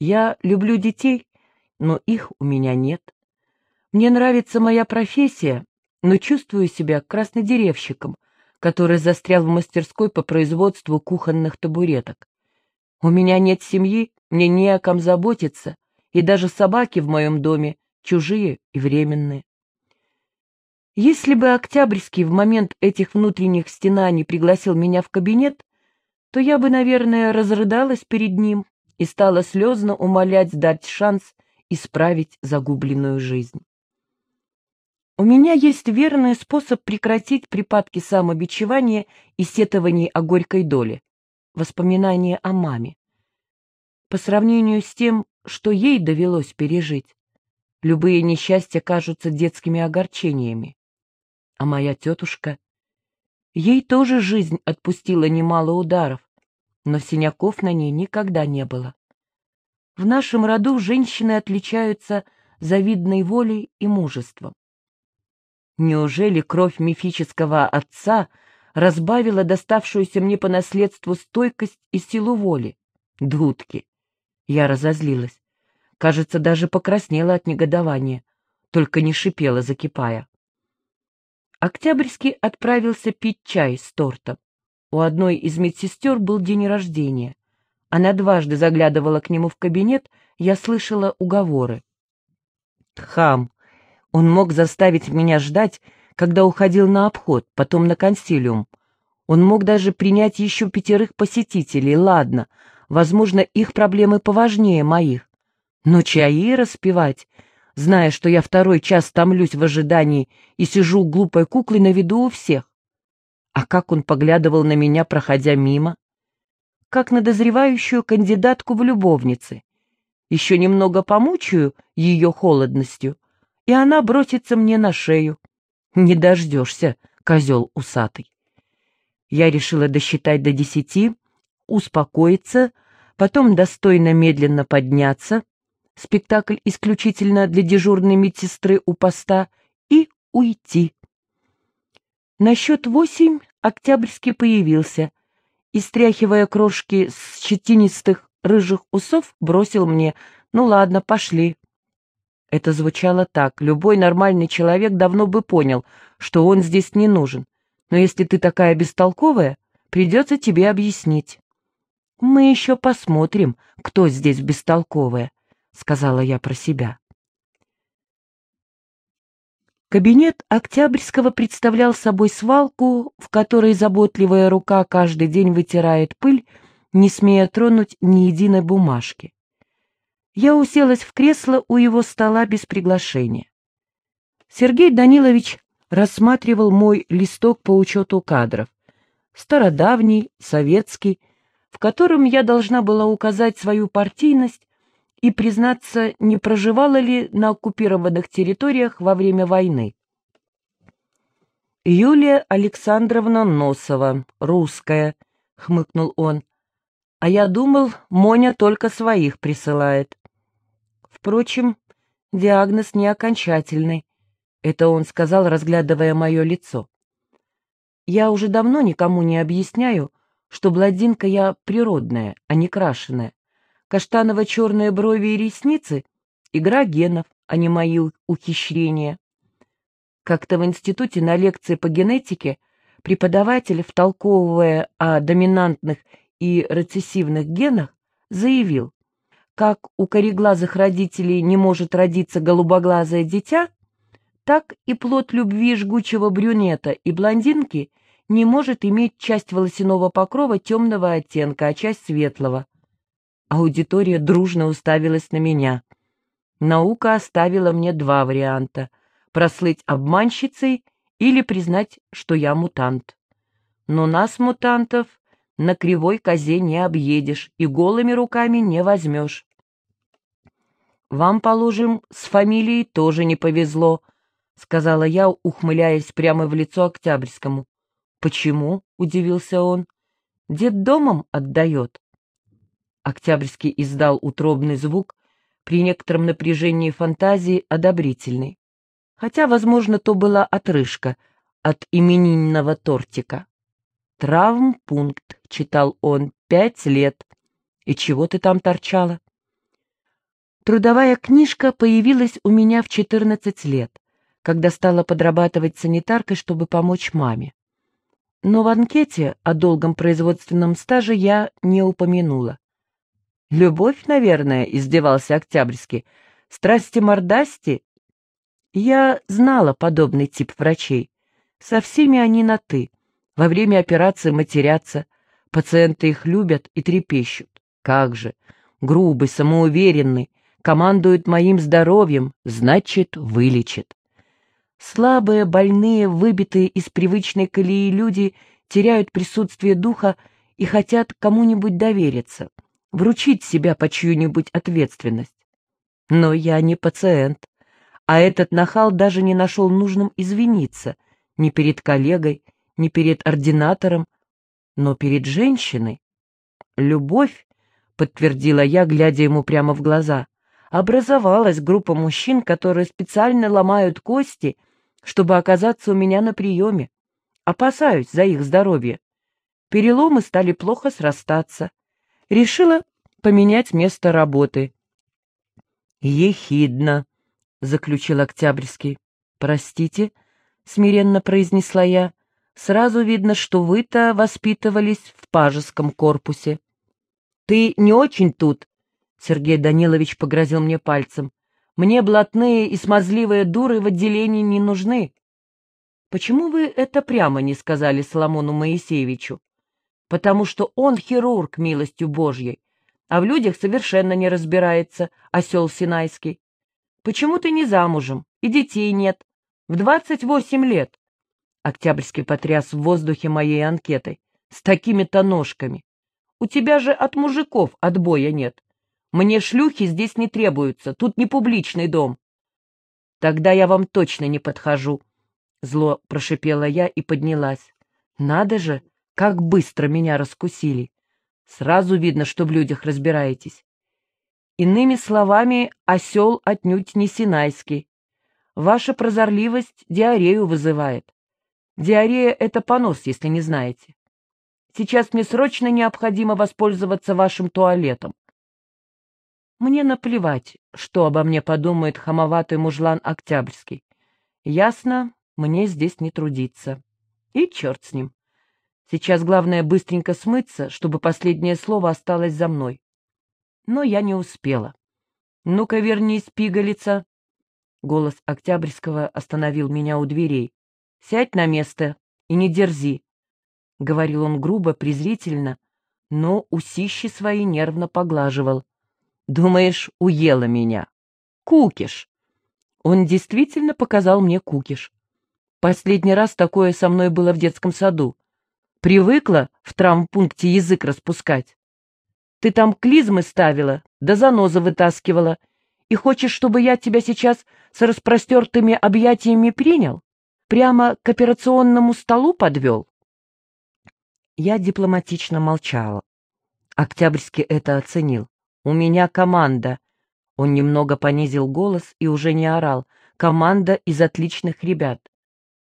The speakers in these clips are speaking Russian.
Я люблю детей, но их у меня нет. Мне нравится моя профессия, но чувствую себя краснодеревщиком, который застрял в мастерской по производству кухонных табуреток. У меня нет семьи, мне не о ком заботиться, и даже собаки в моем доме чужие и временные. Если бы Октябрьский в момент этих внутренних стенаний пригласил меня в кабинет, то я бы, наверное, разрыдалась перед ним и стала слезно умолять дать шанс исправить загубленную жизнь. У меня есть верный способ прекратить припадки самобичевания и сетований о горькой доле — воспоминания о маме. По сравнению с тем, что ей довелось пережить, любые несчастья кажутся детскими огорчениями. А моя тетушка... Ей тоже жизнь отпустила немало ударов, но синяков на ней никогда не было. В нашем роду женщины отличаются завидной волей и мужеством. Неужели кровь мифического отца разбавила доставшуюся мне по наследству стойкость и силу воли? Дудки! Я разозлилась. Кажется, даже покраснела от негодования, только не шипела, закипая. Октябрьский отправился пить чай с тортом. У одной из медсестер был день рождения. Она дважды заглядывала к нему в кабинет, я слышала уговоры. Хам! Он мог заставить меня ждать, когда уходил на обход, потом на консилиум. Он мог даже принять еще пятерых посетителей, ладно, возможно, их проблемы поважнее моих. Но чаи распевать, зная, что я второй час томлюсь в ожидании и сижу глупой куклой на виду у всех. А как он поглядывал на меня, проходя мимо? Как на дозревающую кандидатку в любовницы. Еще немного помучаю ее холодностью — и она бросится мне на шею. Не дождешься, козел усатый. Я решила досчитать до десяти, успокоиться, потом достойно медленно подняться, спектакль исключительно для дежурной медсестры у поста, и уйти. На счет восемь Октябрьский появился и, стряхивая крошки с щетинистых рыжих усов, бросил мне «Ну ладно, пошли». Это звучало так. Любой нормальный человек давно бы понял, что он здесь не нужен. Но если ты такая бестолковая, придется тебе объяснить. «Мы еще посмотрим, кто здесь бестолковая», — сказала я про себя. Кабинет Октябрьского представлял собой свалку, в которой заботливая рука каждый день вытирает пыль, не смея тронуть ни единой бумажки. Я уселась в кресло у его стола без приглашения. Сергей Данилович рассматривал мой листок по учету кадров. Стародавний, советский, в котором я должна была указать свою партийность и признаться, не проживала ли на оккупированных территориях во время войны. «Юлия Александровна Носова, русская», — хмыкнул он. «А я думал, Моня только своих присылает». Впрочем, диагноз не окончательный. Это он сказал, разглядывая мое лицо. Я уже давно никому не объясняю, что блондинка я природная, а не крашеная. Каштаново-черные брови и ресницы — игра генов, а не мои ухищрения. Как-то в институте на лекции по генетике преподаватель, втолковывая о доминантных и рецессивных генах, заявил, как у кореглазых родителей не может родиться голубоглазое дитя, так и плод любви жгучего брюнета и блондинки не может иметь часть волосяного покрова темного оттенка, а часть светлого. Аудитория дружно уставилась на меня. Наука оставила мне два варианта — прослыть обманщицей или признать, что я мутант. Но нас, мутантов, на кривой козе не объедешь и голыми руками не возьмешь. «Вам, положим, с фамилией тоже не повезло», — сказала я, ухмыляясь прямо в лицо Октябрьскому. «Почему?» — удивился он. «Дед домом отдает». Октябрьский издал утробный звук, при некотором напряжении фантазии одобрительный. Хотя, возможно, то была отрыжка от именинного тортика. «Травмпункт», — читал он, — «пять лет. И чего ты там торчала?» Трудовая книжка появилась у меня в 14 лет, когда стала подрабатывать санитаркой, чтобы помочь маме. Но в анкете о долгом производственном стаже я не упомянула. «Любовь, наверное», — издевался Октябрьский. «Страсти-мордасти?» Я знала подобный тип врачей. Со всеми они на «ты». Во время операции матерятся. Пациенты их любят и трепещут. Как же! Грубый, самоуверенный, командует моим здоровьем, значит, вылечит. Слабые, больные, выбитые из привычной колеи люди теряют присутствие духа и хотят кому-нибудь довериться вручить себя по чью-нибудь ответственность. Но я не пациент, а этот нахал даже не нашел нужным извиниться ни перед коллегой, ни перед ординатором, но перед женщиной. Любовь, подтвердила я, глядя ему прямо в глаза, образовалась группа мужчин, которые специально ломают кости, чтобы оказаться у меня на приеме. Опасаюсь за их здоровье. Переломы стали плохо срастаться решила поменять место работы. «Ехидно», — заключил Октябрьский. «Простите», — смиренно произнесла я, — «сразу видно, что вы-то воспитывались в пажеском корпусе». «Ты не очень тут», — Сергей Данилович погрозил мне пальцем. «Мне блатные и смазливые дуры в отделении не нужны». «Почему вы это прямо не сказали Соломону Моисеевичу?» Потому что он хирург милостью Божьей, а в людях совершенно не разбирается, осел Синайский. Почему ты не замужем, и детей нет? В двадцать восемь лет. Октябрьский потряс в воздухе моей анкетой. С такими-то ножками. У тебя же от мужиков отбоя нет. Мне шлюхи здесь не требуются, тут не публичный дом. Тогда я вам точно не подхожу. Зло прошипела я и поднялась. Надо же, как быстро меня раскусили. Сразу видно, что в людях разбираетесь. Иными словами, осел отнюдь не синайский. Ваша прозорливость диарею вызывает. Диарея — это понос, если не знаете. Сейчас мне срочно необходимо воспользоваться вашим туалетом. Мне наплевать, что обо мне подумает хамоватый мужлан Октябрьский. Ясно, мне здесь не трудиться. И черт с ним. Сейчас главное быстренько смыться, чтобы последнее слово осталось за мной. Но я не успела. «Ну-ка, вернись, пигалица!» Голос Октябрьского остановил меня у дверей. «Сядь на место и не дерзи!» — говорил он грубо, презрительно, но усищи свои нервно поглаживал. «Думаешь, уела меня? Кукиш!» Он действительно показал мне кукиш. Последний раз такое со мной было в детском саду. Привыкла в травмпункте язык распускать. Ты там клизмы ставила, да занозы вытаскивала, и хочешь, чтобы я тебя сейчас с распростертыми объятиями принял? Прямо к операционному столу подвел?» Я дипломатично молчала. Октябрьский это оценил. «У меня команда». Он немного понизил голос и уже не орал. «Команда из отличных ребят.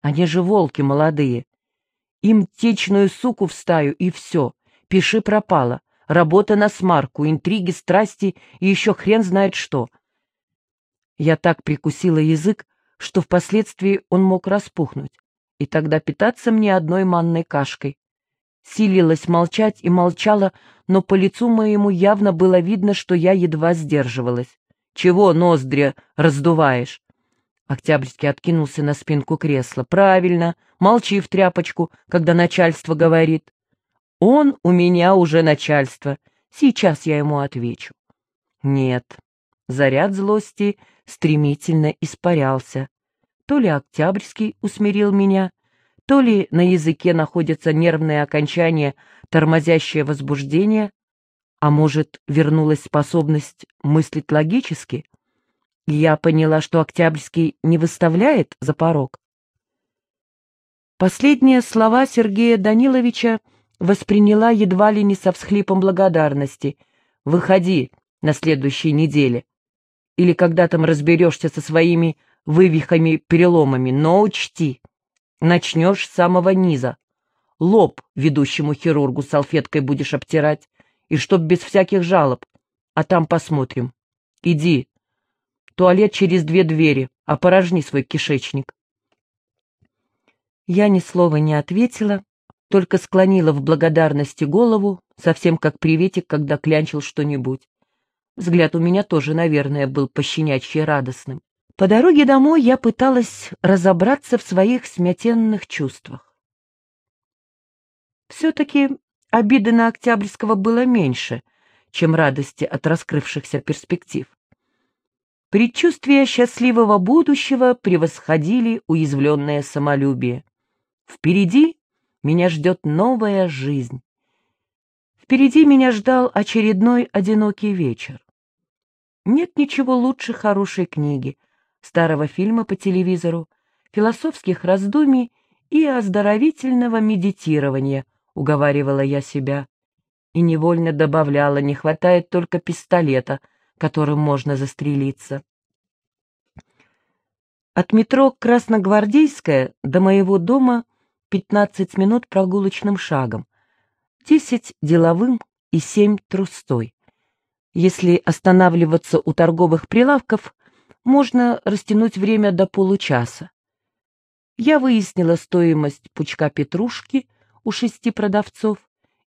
Они же волки молодые. Им течную суку в стаю, и все. Пиши пропало. Работа на смарку, интриги, страсти и еще хрен знает что. Я так прикусила язык, что впоследствии он мог распухнуть, и тогда питаться мне одной манной кашкой. Силилась молчать и молчала, но по лицу моему явно было видно, что я едва сдерживалась. «Чего ноздри раздуваешь?» Октябрьский откинулся на спинку кресла. «Правильно, молчи в тряпочку, когда начальство говорит». «Он у меня уже начальство. Сейчас я ему отвечу». «Нет». Заряд злости стремительно испарялся. То ли Октябрьский усмирил меня, то ли на языке находятся нервные окончания, тормозящее возбуждение, а может, вернулась способность мыслить логически? Я поняла, что Октябрьский не выставляет за порог. Последние слова Сергея Даниловича восприняла едва ли не со всхлипом благодарности. «Выходи на следующей неделе. Или когда там разберешься со своими вывихами-переломами, но учти, начнешь с самого низа. Лоб ведущему хирургу салфеткой будешь обтирать, и чтоб без всяких жалоб, а там посмотрим. Иди, Туалет через две двери, опорожни свой кишечник. Я ни слова не ответила, только склонила в благодарности голову, совсем как приветик, когда клянчил что-нибудь. Взгляд у меня тоже, наверное, был пощенячьи радостным. По дороге домой я пыталась разобраться в своих смятенных чувствах. Все-таки обиды на Октябрьского было меньше, чем радости от раскрывшихся перспектив. Предчувствия счастливого будущего превосходили уязвленное самолюбие. Впереди меня ждет новая жизнь. Впереди меня ждал очередной одинокий вечер. Нет ничего лучше хорошей книги, старого фильма по телевизору, философских раздумий и оздоровительного медитирования, уговаривала я себя. И невольно добавляла, не хватает только пистолета, которым можно застрелиться. От метро Красногвардейская до моего дома 15 минут прогулочным шагом, 10 деловым и 7 трустой. Если останавливаться у торговых прилавков, можно растянуть время до получаса. Я выяснила стоимость пучка петрушки у шести продавцов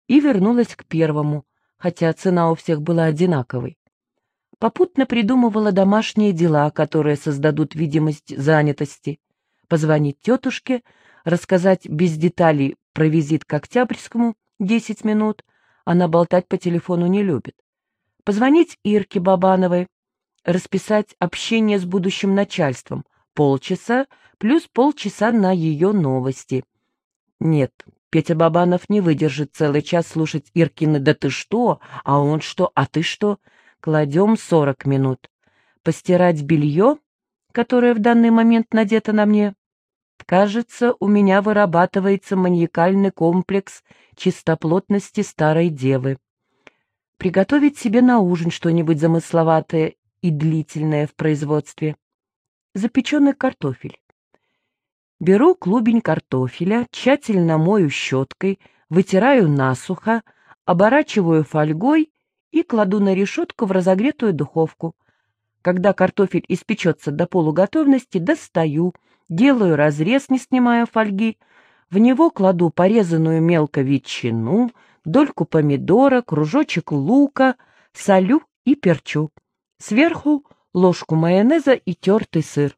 и вернулась к первому, хотя цена у всех была одинаковой. Попутно придумывала домашние дела, которые создадут видимость занятости. Позвонить тетушке — рассказать без деталей про визит к Октябрьскому 10 минут, она болтать по телефону не любит. Позвонить Ирке Бабановой, расписать общение с будущим начальством, полчаса плюс полчаса на ее новости. Нет, Петя Бабанов не выдержит целый час слушать Иркины «Да ты что?», а он что?, а ты что? Кладем сорок минут. Постирать белье, которое в данный момент надето на мне, Кажется, у меня вырабатывается маниакальный комплекс чистоплотности старой девы. Приготовить себе на ужин что-нибудь замысловатое и длительное в производстве. Запеченный картофель. Беру клубень картофеля, тщательно мою щеткой, вытираю насухо, оборачиваю фольгой и кладу на решетку в разогретую духовку. Когда картофель испечется до полуготовности, достаю — делаю разрез, не снимая фольги, в него кладу порезанную мелко ветчину, дольку помидора, кружочек лука, солю и перчу. Сверху ложку майонеза и тертый сыр.